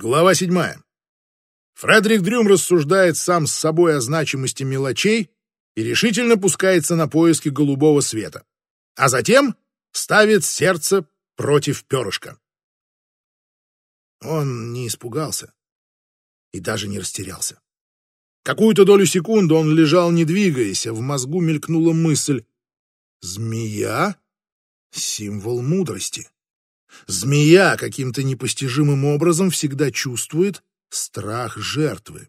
Глава седьмая. Фредерик Дрюм рассуждает сам с собой о значимости мелочей и решительно пускается на поиски голубого света, а затем ставит сердце против перышка. Он не испугался и даже не растерялся. Какую-то долю секунды он лежал, не двигаясь, а в мозгу мелькнула мысль «Змея — символ мудрости». Змея каким-то непостижимым образом всегда чувствует страх жертвы.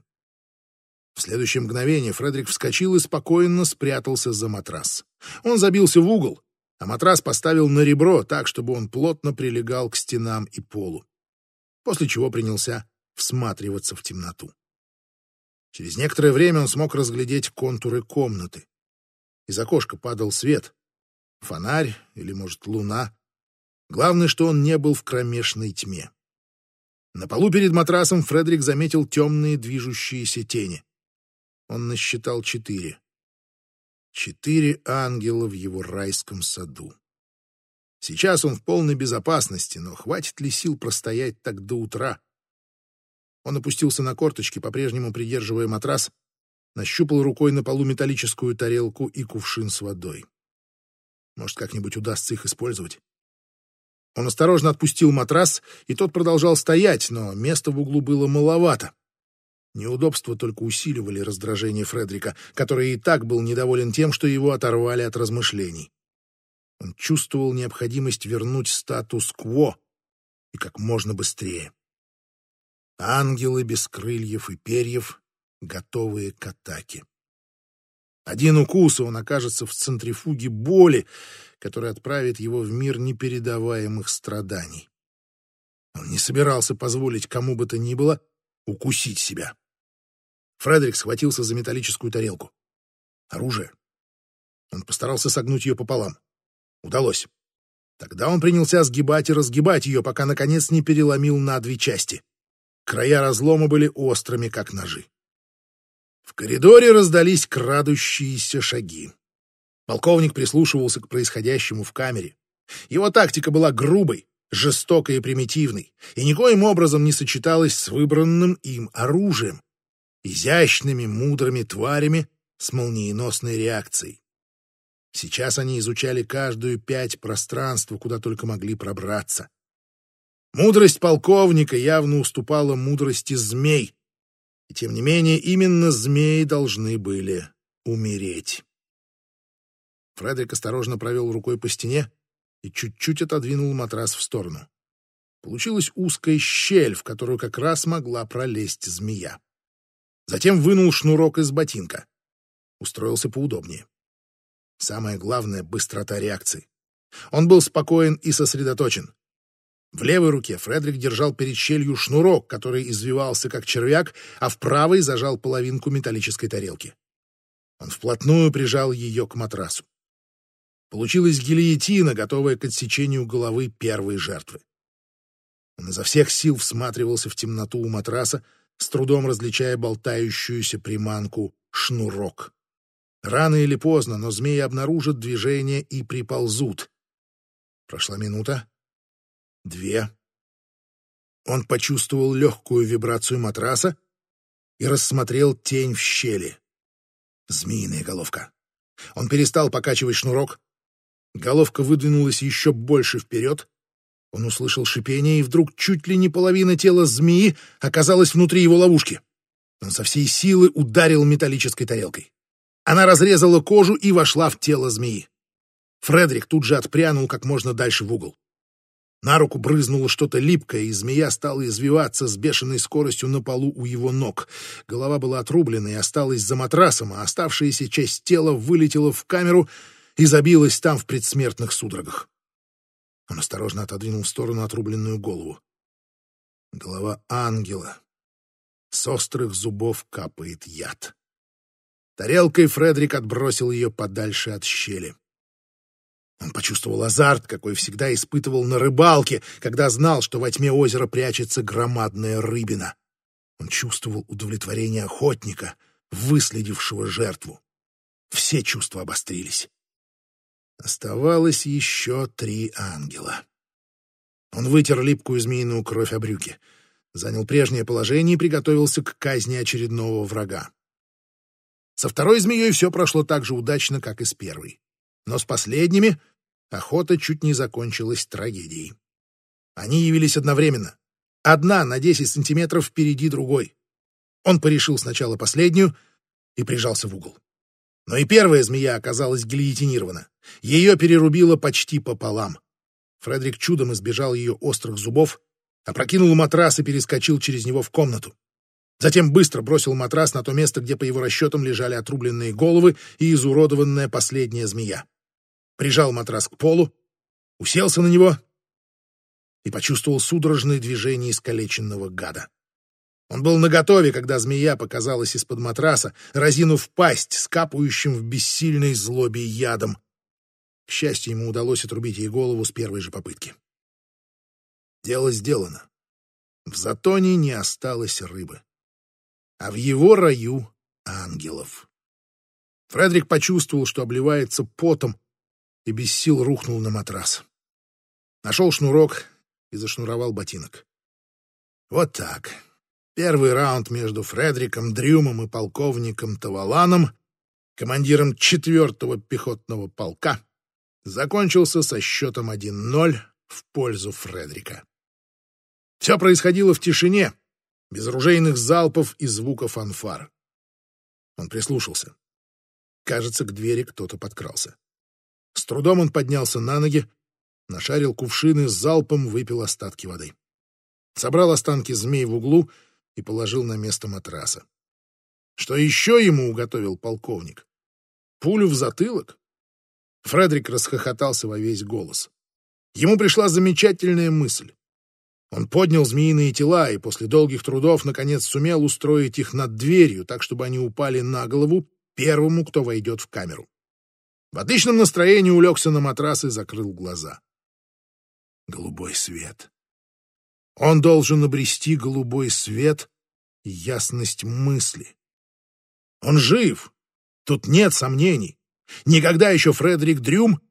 В следующее мгновение Фредерик вскочил и спокойно спрятался за матрас. Он забился в угол, а матрас поставил на ребро так, чтобы он плотно прилегал к стенам и полу. После чего принялся всматриваться в темноту. Через некоторое время он смог разглядеть контуры комнаты. Из окошка падал свет. Фонарь или, может, луна. Главное, что он не был в кромешной тьме. На полу перед матрасом Фредерик заметил темные движущиеся тени. Он насчитал четыре. Четыре ангела в его райском саду. Сейчас он в полной безопасности, но хватит ли сил простоять так до утра? Он опустился на корточки, по-прежнему придерживая матрас, нащупал рукой на полу металлическую тарелку и кувшин с водой. Может, как-нибудь удастся их использовать? Он осторожно отпустил матрас, и тот продолжал стоять, но места в углу было маловато. Неудобства только усиливали раздражение Фредрика, который и так был недоволен тем, что его оторвали от размышлений. Он чувствовал необходимость вернуть статус-кво и как можно быстрее. Ангелы без крыльев и перьев, готовые к атаке. Один укус, и он окажется в центрифуге боли, которая отправит его в мир непередаваемых страданий. Он не собирался позволить кому бы то ни было укусить себя. Фредерик схватился за металлическую тарелку. Оружие. Он постарался согнуть ее пополам. Удалось. Тогда он принялся сгибать и разгибать ее, пока, наконец, не переломил на две части. Края разлома были острыми, как ножи. В коридоре раздались крадущиеся шаги. Полковник прислушивался к происходящему в камере. Его тактика была грубой, жестокой и примитивной, и никоим образом не сочеталась с выбранным им оружием, изящными, мудрыми тварями с молниеносной реакцией. Сейчас они изучали каждую пять пространства, куда только могли пробраться. Мудрость полковника явно уступала мудрости змей, и тем не менее, именно змеи должны были умереть. Фредерик осторожно провел рукой по стене и чуть-чуть отодвинул матрас в сторону. Получилась узкая щель, в которую как раз могла пролезть змея. Затем вынул шнурок из ботинка. Устроился поудобнее. Самое главное — быстрота реакции. Он был спокоен и сосредоточен. В левой руке Фредерик держал перед щелью шнурок, который извивался как червяк, а в правой зажал половинку металлической тарелки. Он вплотную прижал ее к матрасу. Получилась гильотина, готовая к отсечению головы первой жертвы. Он изо всех сил всматривался в темноту у матраса, с трудом различая болтающуюся приманку шнурок. Рано или поздно, но змеи обнаружат движение и приползут. Прошла минута, две. Он почувствовал легкую вибрацию матраса и рассмотрел тень в щели. Змеиная головка. Он перестал покачивать шнурок. Головка выдвинулась еще больше вперед. Он услышал шипение, и вдруг чуть ли не половина тела змеи оказалась внутри его ловушки. Он со всей силы ударил металлической тарелкой. Она разрезала кожу и вошла в тело змеи. Фредерик тут же отпрянул как можно дальше в угол. На руку брызнуло что-то липкое, и змея стала извиваться с бешеной скоростью на полу у его ног. Голова была отрублена и осталась за матрасом, а оставшаяся часть тела вылетела в камеру и забилась там в предсмертных судорогах. Он осторожно отодвинул в сторону отрубленную голову. Голова ангела. С острых зубов капает яд. Тарелкой Фредерик отбросил ее подальше от щели. Он почувствовал азарт, какой всегда испытывал на рыбалке, когда знал, что во тьме озера прячется громадная рыбина. Он чувствовал удовлетворение охотника, выследившего жертву. Все чувства обострились. Оставалось еще три ангела. Он вытер липкую змеиную кровь о брюки. занял прежнее положение и приготовился к казни очередного врага. Со второй змеей все прошло так же удачно, как и с первой. Но с последними охота чуть не закончилась трагедией. Они явились одновременно. Одна на 10 сантиметров впереди другой. Он порешил сначала последнюю и прижался в угол. Но и первая змея оказалась гильотинирована. Ее перерубило почти пополам. Фредерик чудом избежал ее острых зубов, опрокинул матрас и перескочил через него в комнату. Затем быстро бросил матрас на то место, где, по его расчетам, лежали отрубленные головы и изуродованная последняя змея. Прижал матрас к полу, уселся на него и почувствовал судорожное движение искалеченного гада. Он был наготове, когда змея показалась из-под матраса, разинув пасть с капающим в бессильной злобе ядом. К счастью, ему удалось отрубить ей голову с первой же попытки. Дело сделано. В затоне не осталось рыбы. А в его раю — ангелов. Фредерик почувствовал, что обливается потом, и без сил рухнул на матрас. Нашел шнурок и зашнуровал ботинок. Вот так. Первый раунд между Фредериком Дрюмом и полковником Таваланом, командиром 4-го пехотного полка, закончился со счетом 1-0 в пользу Фредерика. Все происходило в тишине, без оружейных залпов и звуков фанфар. Он прислушался. Кажется, к двери кто-то подкрался. С трудом он поднялся на ноги, нашарил кувшины, залпом выпил остатки воды. Собрал останки змей в углу и положил на место матраса. Что еще ему уготовил полковник? Пулю в затылок? Фредерик расхохотался во весь голос. Ему пришла замечательная мысль. Он поднял змеиные тела и после долгих трудов наконец сумел устроить их над дверью, так чтобы они упали на голову первому, кто войдет в камеру. В отличном настроении улегся на матрас и закрыл глаза. Голубой свет. Он должен обрести голубой свет и ясность мысли. Он жив, тут нет сомнений. Никогда еще Фредерик Дрюм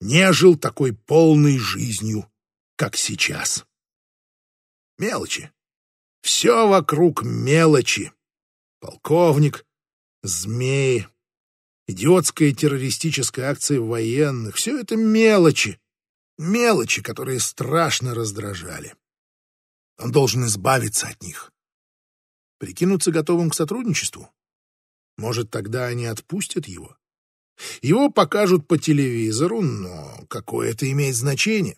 не жил такой полной жизнью, как сейчас. Мелочи. Все вокруг мелочи. Полковник, змеи, идиотская террористическая акция военных — все это мелочи. Мелочи, которые страшно раздражали. Он должен избавиться от них. Прикинуться готовым к сотрудничеству? Может, тогда они отпустят его? Его покажут по телевизору, но какое это имеет значение?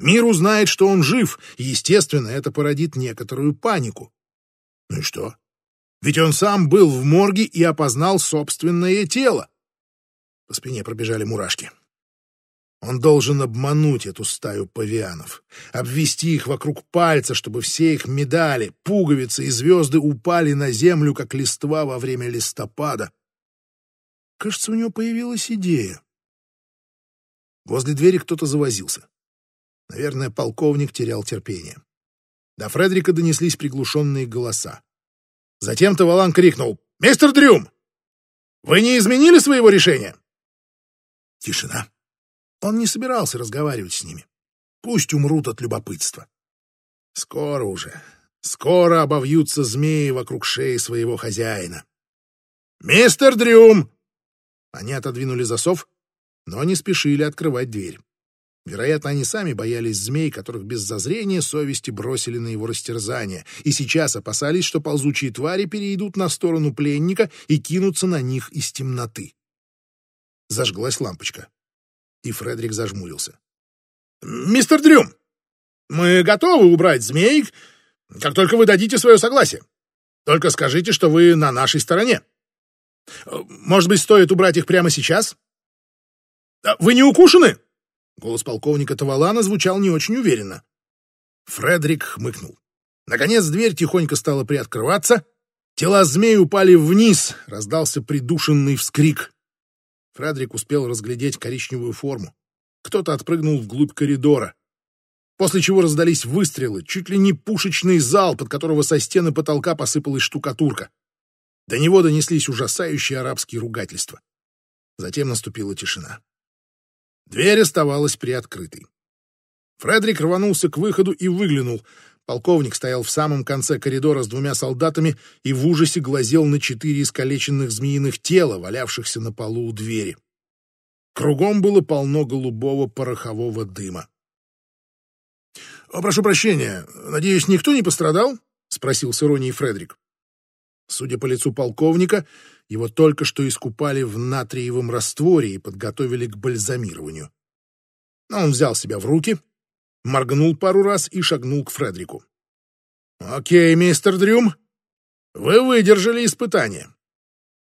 Мир узнает, что он жив, и, естественно, это породит некоторую панику. Ну и что? Ведь он сам был в морге и опознал собственное тело. По спине пробежали мурашки. Он должен обмануть эту стаю павианов, обвести их вокруг пальца, чтобы все их медали, пуговицы и звезды упали на землю, как листва во время листопада. Кажется, у него появилась идея. Возле двери кто-то завозился. Наверное, полковник терял терпение. До Фредерика донеслись приглушенные голоса. Затем Тавалан крикнул «Мистер Дрюм! Вы не изменили своего решения?» Тишина. Он не собирался разговаривать с ними. Пусть умрут от любопытства. Скоро уже, скоро обовьются змеи вокруг шеи своего хозяина. «Мистер Дрюм!» Они отодвинули засов, но не спешили открывать дверь. Вероятно, они сами боялись змей, которых без зазрения совести бросили на его растерзание, и сейчас опасались, что ползучие твари перейдут на сторону пленника и кинутся на них из темноты. Зажглась лампочка, и Фредерик зажмурился. «Мистер Дрюм, мы готовы убрать змей, как только вы дадите свое согласие. Только скажите, что вы на нашей стороне. Может быть, стоит убрать их прямо сейчас? Вы не укушены?» Голос полковника Тавалана звучал не очень уверенно. Фредерик хмыкнул. Наконец дверь тихонько стала приоткрываться. Тела змей упали вниз, раздался придушенный вскрик. Фредерик успел разглядеть коричневую форму. Кто-то отпрыгнул вглубь коридора. После чего раздались выстрелы, чуть ли не пушечный зал, под которого со стены потолка посыпалась штукатурка. До него донеслись ужасающие арабские ругательства. Затем наступила тишина. Дверь оставалась приоткрытой. Фредерик рванулся к выходу и выглянул. Полковник стоял в самом конце коридора с двумя солдатами и в ужасе глазел на четыре искалеченных змеиных тела, валявшихся на полу у двери. Кругом было полно голубого порохового дыма. «Прошу прощения, надеюсь, никто не пострадал?» — спросил с иронией Фредерик. Судя по лицу полковника, его только что искупали в натриевом растворе и подготовили к бальзамированию. Но он взял себя в руки, моргнул пару раз и шагнул к Фредерику. «Окей, мистер Дрюм, вы выдержали испытание.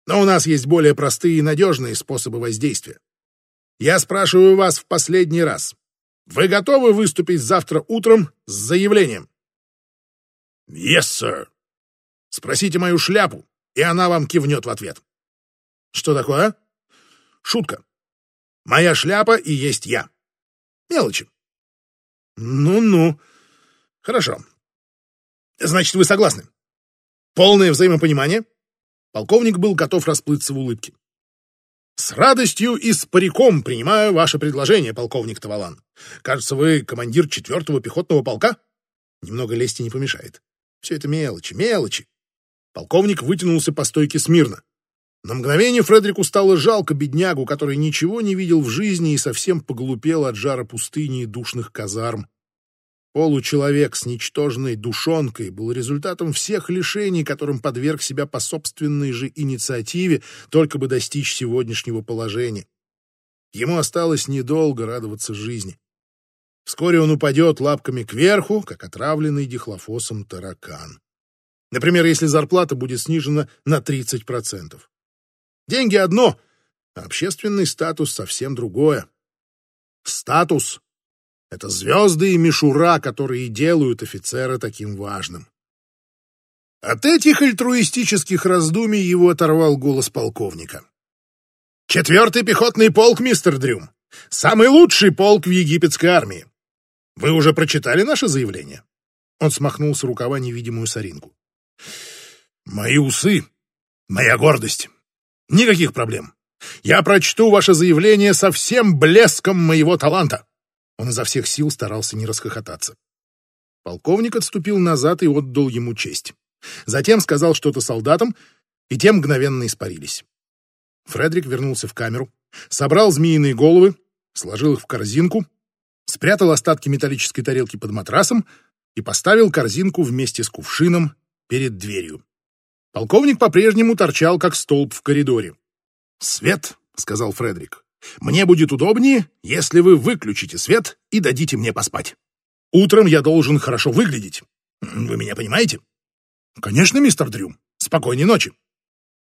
Но у нас есть более простые и надежные способы воздействия. Я спрашиваю вас в последний раз. Вы готовы выступить завтра утром с заявлением? Yes, sir. Спросите мою шляпу, и она вам кивнет в ответ. Что такое? Шутка. Моя шляпа и есть я. Мелочи. Ну-ну. Хорошо. Значит, вы согласны? Полное взаимопонимание? Полковник был готов расплыться в улыбке. «С радостью и с париком принимаю ваше предложение, полковник Тавалан. Кажется, вы командир четвертого пехотного полка?» Немного лести не помешает. Все это мелочи, мелочи. Полковник вытянулся по стойке смирно. На мгновение Фредерику стало жалко беднягу, который ничего не видел в жизни и совсем поглупел от жара пустыни и душных казарм. Получеловек с ничтожной душонкой был результатом всех лишений, которым подверг себя по собственной же инициативе, только бы достичь сегодняшнего положения. Ему осталось недолго радоваться жизни. Вскоре он упадет лапками кверху, как отравленный дихлофосом таракан. Например, если зарплата будет снижена на 30%. Деньги одно, а общественный статус совсем другое. Статус это звезды и мишура, которые делают офицера таким важным. От этих альтруистических раздумий его оторвал голос полковника. «Четвертый пехотный полк, мистер Дрюм. Самый лучший полк в египетской армии. Вы уже прочитали наше заявление?» Он смахнул с рукава невидимую соринку. «Мои усы — моя гордость. Никаких проблем. Я прочту ваше заявление со всем блеском моего таланта. Он изо всех сил старался не расхохотаться. Полковник отступил назад и отдал ему честь. Затем сказал что-то солдатам, и те мгновенно испарились. Фредерик вернулся в камеру, собрал змеиные головы, сложил их в корзинку, спрятал остатки металлической тарелки под матрасом и поставил корзинку вместе с кувшином перед дверью. Полковник по-прежнему торчал, как столб в коридоре. «Свет», — сказал Фредерик, мне будет удобнее, если вы выключите свет и дадите мне поспать. Утром я должен хорошо выглядеть. Вы меня понимаете? Конечно, мистер Дрюм. Спокойной ночи.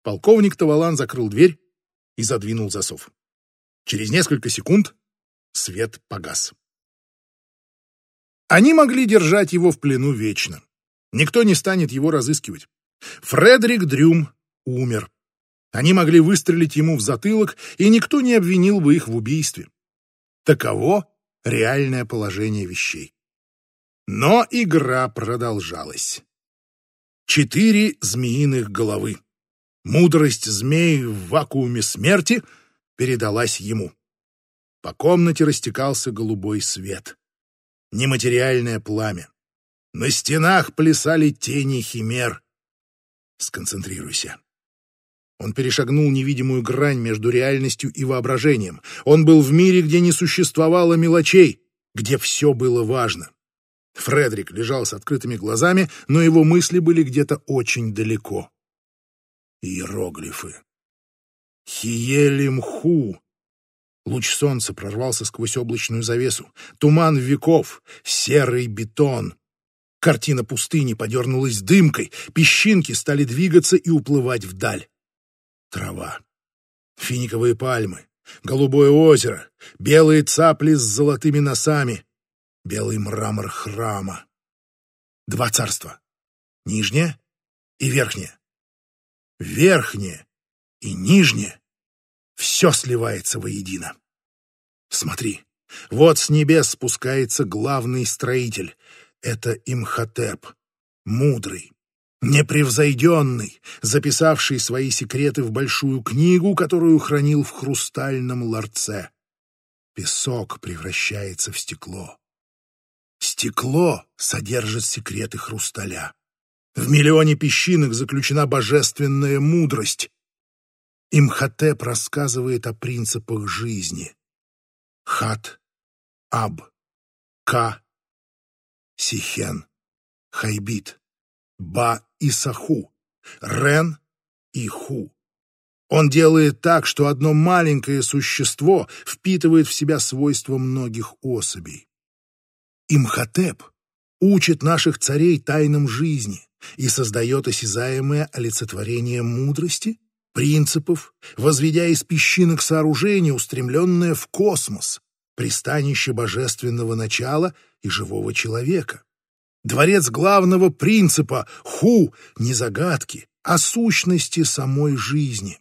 Полковник Тавалан закрыл дверь и задвинул засов. Через несколько секунд свет погас. Они могли держать его в плену вечно. Никто не станет его разыскивать. Фредерик Дрюм умер. Они могли выстрелить ему в затылок, и никто не обвинил бы их в убийстве. Таково реальное положение вещей. Но игра продолжалась. Четыре змеиных головы. Мудрость змей в вакууме смерти передалась ему. По комнате растекался голубой свет. Нематериальное пламя. На стенах плясали тени химер. Сконцентрируйся. Он перешагнул невидимую грань между реальностью и воображением. Он был в мире, где не существовало мелочей, где все было важно. Фредерик лежал с открытыми глазами, но его мысли были где-то очень далеко. Иероглифы. Хиелимху. Луч солнца прорвался сквозь облачную завесу. Туман веков, серый бетон. Картина пустыни подернулась дымкой, песчинки стали двигаться и уплывать вдаль трава, финиковые пальмы, голубое озеро, белые цапли с золотыми носами, белый мрамор храма. Два царства. Нижнее и верхнее. Верхнее и нижнее. Все сливается воедино. Смотри, вот с небес спускается главный строитель. Это Имхотеп, мудрый, непревзойденный, записавший свои секреты в большую книгу, которую хранил в хрустальном ларце. Песок превращается в стекло. Стекло содержит секреты хрусталя. В миллионе песчинок заключена божественная мудрость. Имхотеп рассказывает о принципах жизни. Хат, Аб, Ка, Сихен, Хайбит, Ба и Саху, Рен и Ху. Он делает так, что одно маленькое существо впитывает в себя свойства многих особей. Имхотеп учит наших царей тайнам жизни и создает осязаемое олицетворение мудрости, принципов, возведя из песчинок сооружение, устремленное в космос, пристанище божественного начала и живого человека. Дворец главного принципа Ху не загадки, а сущности самой жизни.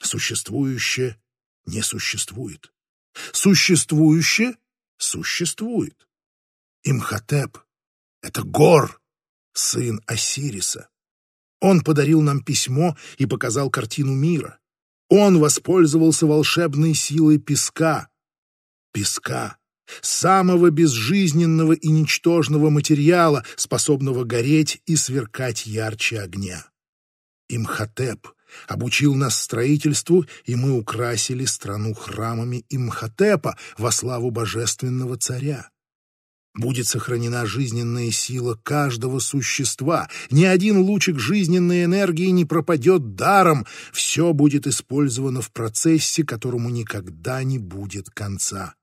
Существующее не существует. Существующее существует. Имхотеп — это Гор, сын Осириса. Он подарил нам письмо и показал картину мира. Он воспользовался волшебной силой песка. Песка, самого безжизненного и ничтожного материала, способного гореть и сверкать ярче огня. Имхотеп обучил нас строительству, и мы украсили страну храмами Имхотепа во славу божественного царя. Будет сохранена жизненная сила каждого существа. Ни один лучик жизненной энергии не пропадет даром. Все будет использовано в процессе, которому никогда не будет конца.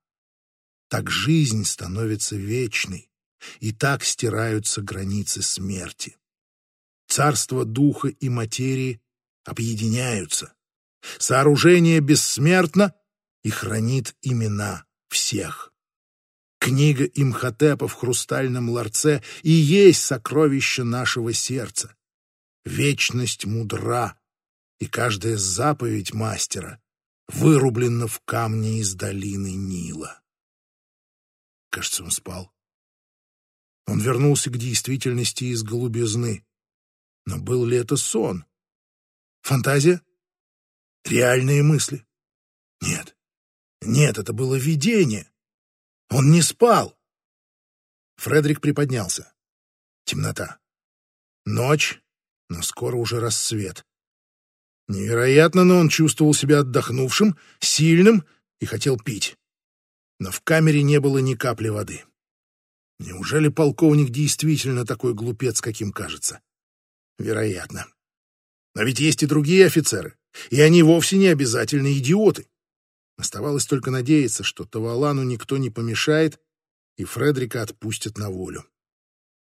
Так жизнь становится вечной, и так стираются границы смерти. Царство духа и материи объединяются. Сооружение бессмертно и хранит имена всех. Книга Имхотепа в хрустальном ларце и есть сокровище нашего сердца. Вечность мудра, и каждая заповедь мастера вырублена в камне из долины Нила. Кажется, он спал. Он вернулся к действительности из голубизны. Но был ли это сон? Фантазия? Реальные мысли? Нет. Нет, это было видение. Он не спал. Фредерик приподнялся. Темнота. Ночь, но скоро уже рассвет. Невероятно, но он чувствовал себя отдохнувшим, сильным и хотел пить. Но в камере не было ни капли воды. Неужели полковник действительно такой глупец, каким кажется? Вероятно. Но ведь есть и другие офицеры, и они вовсе не обязательно идиоты. Оставалось только надеяться, что Тавалану никто не помешает, и Фредрика отпустят на волю.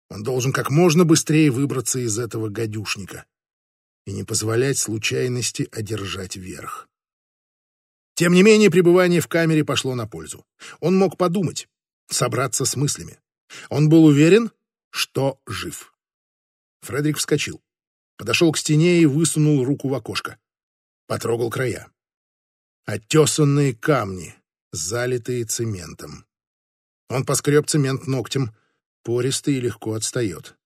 Он должен как можно быстрее выбраться из этого гадюшника и не позволять случайности одержать верх. Тем не менее, пребывание в камере пошло на пользу. Он мог подумать, собраться с мыслями. Он был уверен, что жив. Фредерик вскочил, подошел к стене и высунул руку в окошко. Потрогал края. Оттесанные камни, залитые цементом. Он поскреб цемент ногтем, пористый и легко отстает.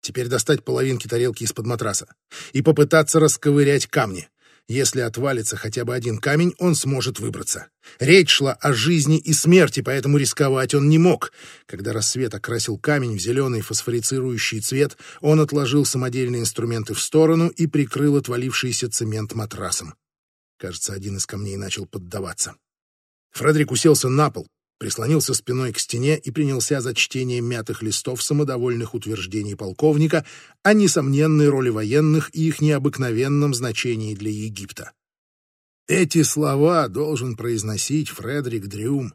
Теперь достать половинки тарелки из-под матраса и попытаться расковырять камни. Если отвалится хотя бы один камень, он сможет выбраться. Речь шла о жизни и смерти, поэтому рисковать он не мог. Когда рассвет окрасил камень в зеленый фосфорицирующий цвет, он отложил самодельные инструменты в сторону и прикрыл отвалившийся цемент матрасом. Кажется, один из камней начал поддаваться. Фредерик уселся на пол, прислонился спиной к стене и принялся за чтение мятых листов самодовольных утверждений полковника о несомненной роли военных и их необыкновенном значении для Египта. Эти слова должен произносить Фредерик Дрюм,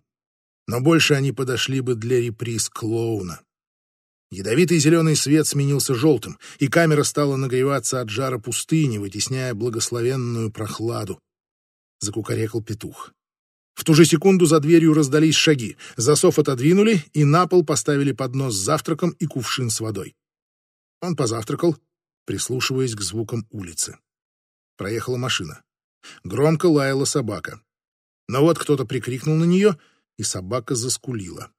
но больше они подошли бы для реприз клоуна. Ядовитый зеленый свет сменился желтым, и камера стала нагреваться от жара пустыни, вытесняя благословенную прохладу закукарекал петух. В ту же секунду за дверью раздались шаги, засов отодвинули и на пол поставили поднос с завтраком и кувшин с водой. Он позавтракал, прислушиваясь к звукам улицы. Проехала машина. Громко лаяла собака. Но вот кто-то прикрикнул на нее, и собака заскулила.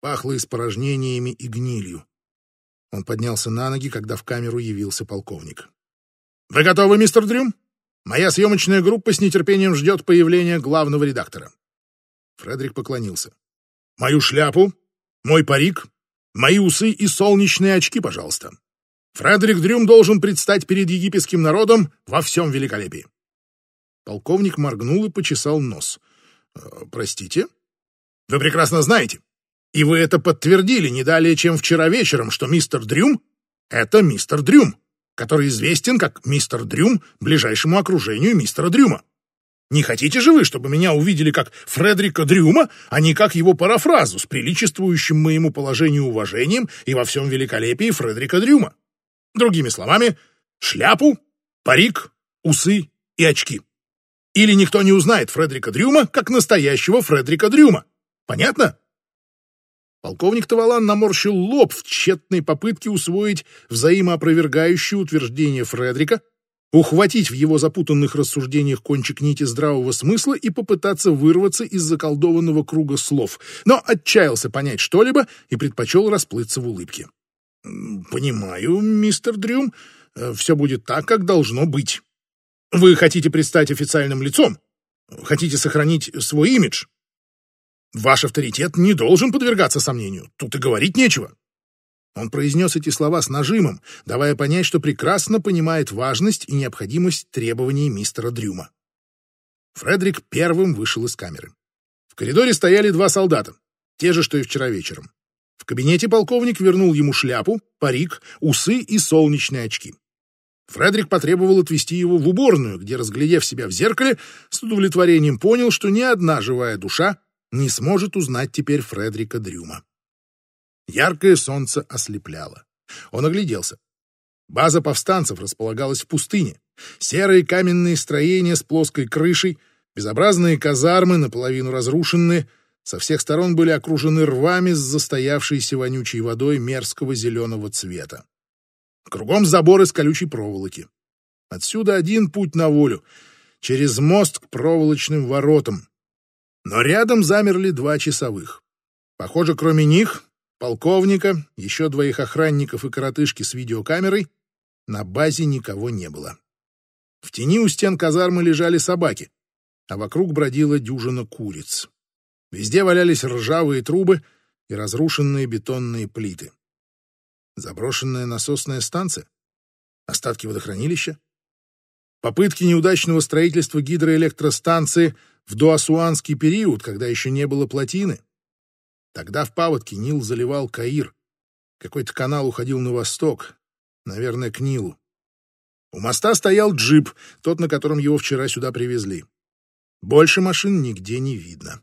Пахло испорожнениями и гнилью. Он поднялся на ноги, когда в камеру явился полковник. «Вы готовы, мистер Дрюм?» Моя съемочная группа с нетерпением ждет появления главного редактора. Фредерик поклонился. Мою шляпу мой парик, мои усы и солнечные очки, пожалуйста. Фредерик Дрюм должен предстать перед египетским народом во всем великолепии. Полковник моргнул и почесал нос. «Э, «Простите?» «Вы прекрасно знаете, и вы это подтвердили не далее, чем вчера вечером, что мистер Дрюм — это мистер Дрюм, который известен как мистер Дрюм ближайшему окружению мистера Дрюма. Не хотите же вы, чтобы меня увидели как Фредерика Дрюма, а не как его парафразу с приличествующим моему положению уважением и во всем великолепии Фредерика Дрюма? Другими словами, шляпу, парик, усы и очки. Или никто не узнает Фредерика Дрюма как настоящего Фредерика Дрюма. Понятно? Полковник Тавалан наморщил лоб в тщетной попытке усвоить взаимоопровергающее утверждение Фредрика, ухватить в его запутанных рассуждениях кончик нити здравого смысла и попытаться вырваться из заколдованного круга слов, но отчаялся понять что-либо и предпочел расплыться в улыбке. «Понимаю, мистер Дрюм, э, все будет так, как должно быть. Вы хотите предстать официальным лицом? Хотите сохранить свой имидж? Ваш авторитет не должен подвергаться сомнению. Тут и говорить нечего. Он произнес эти слова с нажимом, давая понять, что прекрасно понимает важность и необходимость требований мистера Дрюма. Фредерик первым вышел из камеры. В коридоре стояли два солдата, те же, что и вчера вечером. В кабинете полковник вернул ему шляпу, парик, усы и солнечные очки. Фредерик потребовал отвезти его в уборную, где, разглядев себя в зеркале, с удовлетворением понял, что ни одна живая душа не сможет узнать теперь Фредрика Дрюма. Яркое солнце ослепляло. Он огляделся. База повстанцев располагалась в пустыне. Серые каменные строения с плоской крышей, безобразные казармы, наполовину разрушенные, со всех сторон были окружены рвами с застоявшейся вонючей водой мерзкого зеленого цвета. Кругом забор из колючей проволоки. Отсюда один путь на волю, через мост к проволочным воротам, но рядом замерли два часовых. Похоже, кроме них, полковника, еще двоих охранников и коротышки с видеокамерой, на базе никого не было. В тени у стен казармы лежали собаки, а вокруг бродила дюжина куриц. Везде валялись ржавые трубы и разрушенные бетонные плиты. Заброшенная насосная станция? Остатки водохранилища? Попытки неудачного строительства гидроэлектростанции в доасуанский период, когда еще не было плотины. Тогда в паводке Нил заливал Каир. Какой-то канал уходил на восток, наверное, к Нилу. У моста стоял джип, тот, на котором его вчера сюда привезли. Больше машин нигде не видно.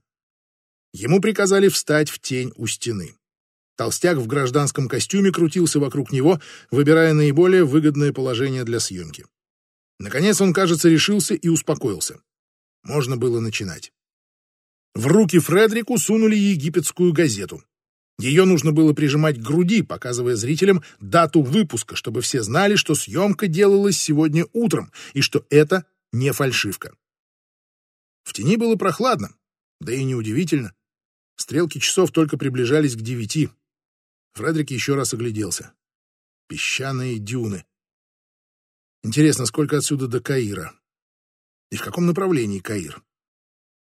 Ему приказали встать в тень у стены. Толстяк в гражданском костюме крутился вокруг него, выбирая наиболее выгодное положение для съемки. Наконец он, кажется, решился и успокоился. Можно было начинать. В руки Фредрику сунули египетскую газету. Ее нужно было прижимать к груди, показывая зрителям дату выпуска, чтобы все знали, что съемка делалась сегодня утром и что это не фальшивка. В тени было прохладно, да и неудивительно. Стрелки часов только приближались к девяти. Фредрик еще раз огляделся. Песчаные дюны. Интересно, сколько отсюда до Каира? И в каком направлении Каир?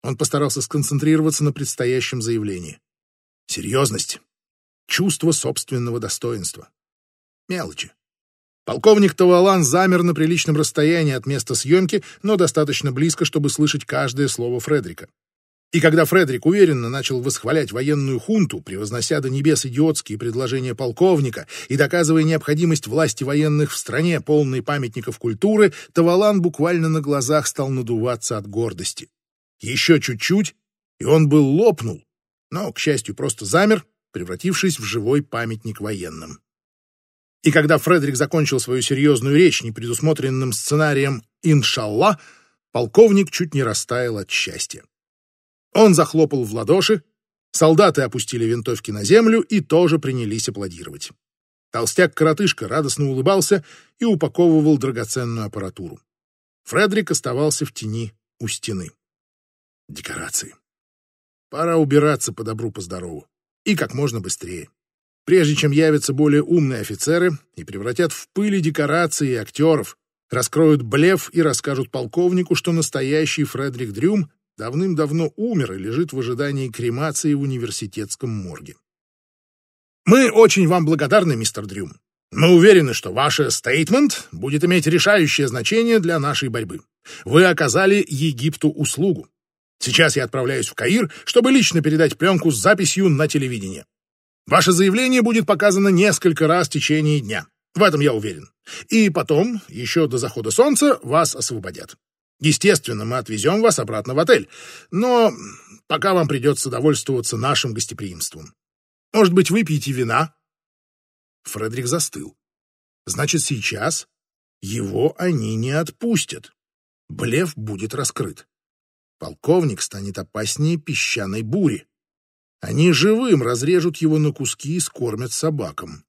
Он постарался сконцентрироваться на предстоящем заявлении. Серьезность. Чувство собственного достоинства. Мелочи. Полковник Тавалан замер на приличном расстоянии от места съемки, но достаточно близко, чтобы слышать каждое слово Фредрика. И когда Фредерик уверенно начал восхвалять военную хунту, превознося до небес идиотские предложения полковника и доказывая необходимость власти военных в стране, полной памятников культуры, Тавалан буквально на глазах стал надуваться от гордости. Еще чуть-чуть, и он был лопнул, но, к счастью, просто замер, превратившись в живой памятник военным. И когда Фредерик закончил свою серьезную речь непредусмотренным сценарием «Иншалла», полковник чуть не растаял от счастья. Он захлопал в ладоши, солдаты опустили винтовки на землю и тоже принялись аплодировать. Толстяк-коротышка радостно улыбался и упаковывал драгоценную аппаратуру. Фредерик оставался в тени у стены. Декорации. Пора убираться по добру, по здорову. И как можно быстрее. Прежде чем явятся более умные офицеры и превратят в пыли декорации и актеров, раскроют блеф и расскажут полковнику, что настоящий Фредерик Дрюм давным-давно умер и лежит в ожидании кремации в университетском морге. Мы очень вам благодарны, мистер Дрюм. Мы уверены, что ваше стейтмент будет иметь решающее значение для нашей борьбы. Вы оказали Египту услугу. Сейчас я отправляюсь в Каир, чтобы лично передать пленку с записью на телевидение. Ваше заявление будет показано несколько раз в течение дня. В этом я уверен. И потом, еще до захода солнца, вас освободят. Естественно, мы отвезем вас обратно в отель, но пока вам придется довольствоваться нашим гостеприимством. Может быть, выпьете вина?» Фредерик застыл. «Значит, сейчас его они не отпустят. Блеф будет раскрыт. Полковник станет опаснее песчаной бури. Они живым разрежут его на куски и скормят собакам.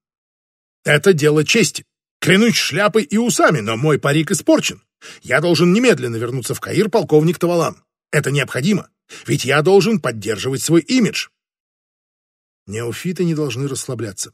Это дело чести. Клянусь шляпой и усами, но мой парик испорчен. Я должен немедленно вернуться в Каир, полковник Тавалан. Это необходимо, ведь я должен поддерживать свой имидж. Неофиты не должны расслабляться.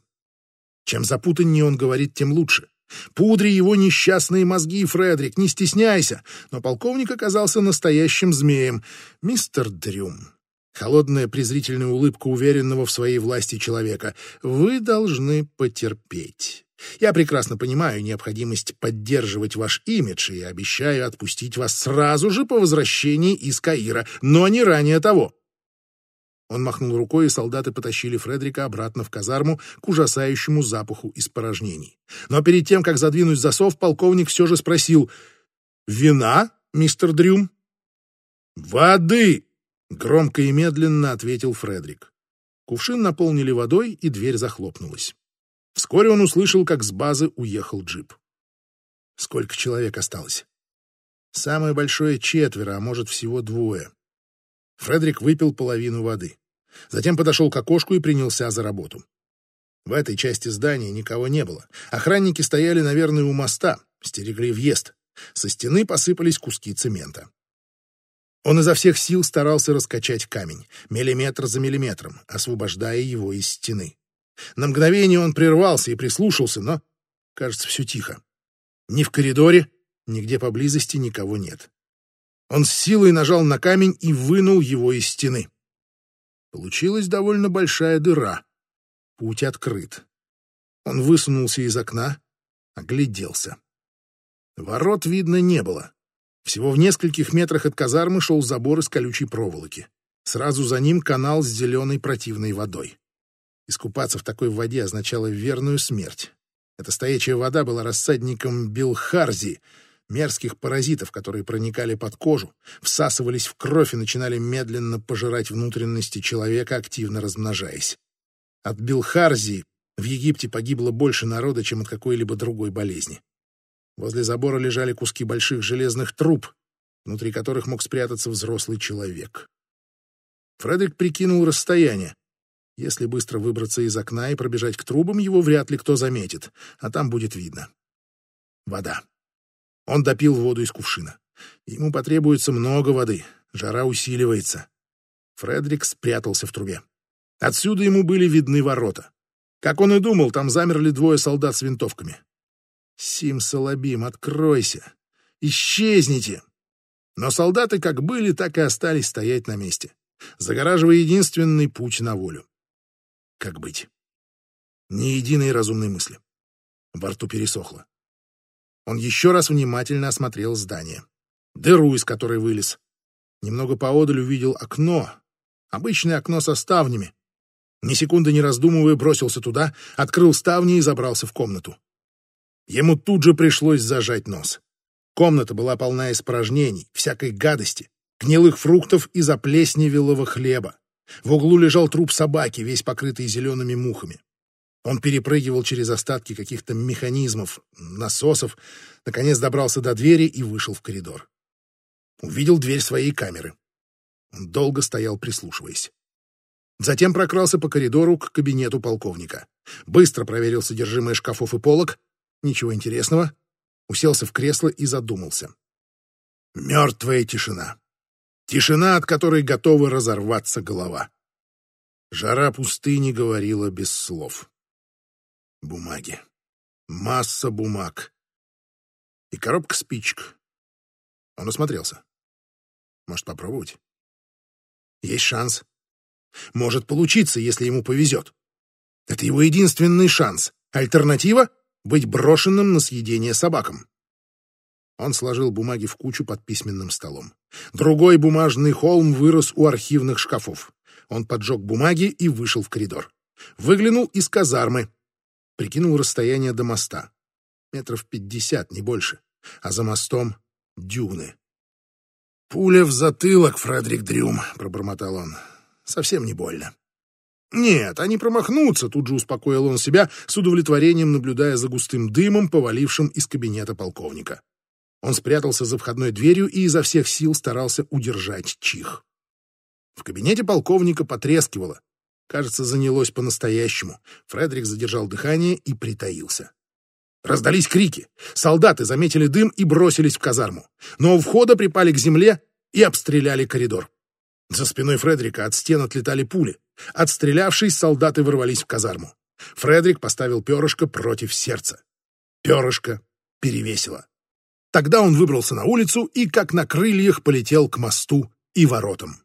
Чем запутаннее он говорит, тем лучше. Пудри его несчастные мозги, Фредерик, не стесняйся. Но полковник оказался настоящим змеем. Мистер Дрюм, холодная презрительная улыбка уверенного в своей власти человека, вы должны потерпеть. Я прекрасно понимаю необходимость поддерживать ваш имидж и обещаю отпустить вас сразу же по возвращении из Каира, но не ранее того. Он махнул рукой, и солдаты потащили Фредрика обратно в казарму к ужасающему запаху испорожнений. Но перед тем, как задвинуть засов, полковник все же спросил «Вина, мистер Дрюм?» «Воды!» — громко и медленно ответил Фредрик. Кувшин наполнили водой, и дверь захлопнулась. Вскоре он услышал, как с базы уехал джип. Сколько человек осталось? Самое большое четверо, а может всего двое. Фредерик выпил половину воды. Затем подошел к окошку и принялся за работу. В этой части здания никого не было. Охранники стояли, наверное, у моста, стерегли въезд. Со стены посыпались куски цемента. Он изо всех сил старался раскачать камень, миллиметр за миллиметром, освобождая его из стены. На мгновение он прервался и прислушался, но, кажется, все тихо. Ни в коридоре, нигде поблизости никого нет. Он с силой нажал на камень и вынул его из стены. Получилась довольно большая дыра. Путь открыт. Он высунулся из окна, огляделся. Ворот видно не было. Всего в нескольких метрах от казармы шел забор из колючей проволоки. Сразу за ним канал с зеленой противной водой. Искупаться в такой воде означало верную смерть. Эта стоячая вода была рассадником билхарзи, мерзких паразитов, которые проникали под кожу, всасывались в кровь и начинали медленно пожирать внутренности человека, активно размножаясь. От билхарзии в Египте погибло больше народа, чем от какой-либо другой болезни. Возле забора лежали куски больших железных труб, внутри которых мог спрятаться взрослый человек. Фредерик прикинул расстояние. Если быстро выбраться из окна и пробежать к трубам, его вряд ли кто заметит, а там будет видно. Вода. Он допил воду из кувшина. Ему потребуется много воды. Жара усиливается. Фредерик спрятался в трубе. Отсюда ему были видны ворота. Как он и думал, там замерли двое солдат с винтовками. «Сим Салабим, откройся! Исчезните!» Но солдаты как были, так и остались стоять на месте, загораживая единственный путь на волю. Как быть? Ни единой разумной мысли. Во рту пересохло. Он еще раз внимательно осмотрел здание. Дыру, из которой вылез. Немного поодаль увидел окно. Обычное окно со ставнями. Ни секунды не раздумывая, бросился туда, открыл ставни и забрался в комнату. Ему тут же пришлось зажать нос. Комната была полна испражнений, всякой гадости, гнилых фруктов и заплесневелого хлеба. В углу лежал труп собаки, весь покрытый зелеными мухами. Он перепрыгивал через остатки каких-то механизмов, насосов, наконец добрался до двери и вышел в коридор. Увидел дверь своей камеры. Он долго стоял, прислушиваясь. Затем прокрался по коридору к кабинету полковника. Быстро проверил содержимое шкафов и полок. Ничего интересного. Уселся в кресло и задумался. Мертвая тишина. Тишина, от которой готова разорваться голова. Жара пустыни говорила без слов. Бумаги. Масса бумаг. И коробка спичек. Он осмотрелся. Может, попробовать? Есть шанс. Может получиться, если ему повезет. Это его единственный шанс. Альтернатива — быть брошенным на съедение собакам. Он сложил бумаги в кучу под письменным столом. Другой бумажный холм вырос у архивных шкафов. Он поджег бумаги и вышел в коридор. Выглянул из казармы. Прикинул расстояние до моста. Метров пятьдесят, не больше. А за мостом — дюны. «Пуля в затылок, Фредерик Дрюм», — пробормотал он. «Совсем не больно». «Нет, они промахнутся», — тут же успокоил он себя, с удовлетворением наблюдая за густым дымом, повалившим из кабинета полковника. Он спрятался за входной дверью и изо всех сил старался удержать чих. В кабинете полковника потрескивало. Кажется, занялось по-настоящему. Фредерик задержал дыхание и притаился. Раздались крики. Солдаты заметили дым и бросились в казарму. Но у входа припали к земле и обстреляли коридор. За спиной Фредерика от стен отлетали пули. Отстрелявшись, солдаты ворвались в казарму. Фредерик поставил перышко против сердца. Перышко перевесило. Тогда он выбрался на улицу и, как на крыльях, полетел к мосту и воротам.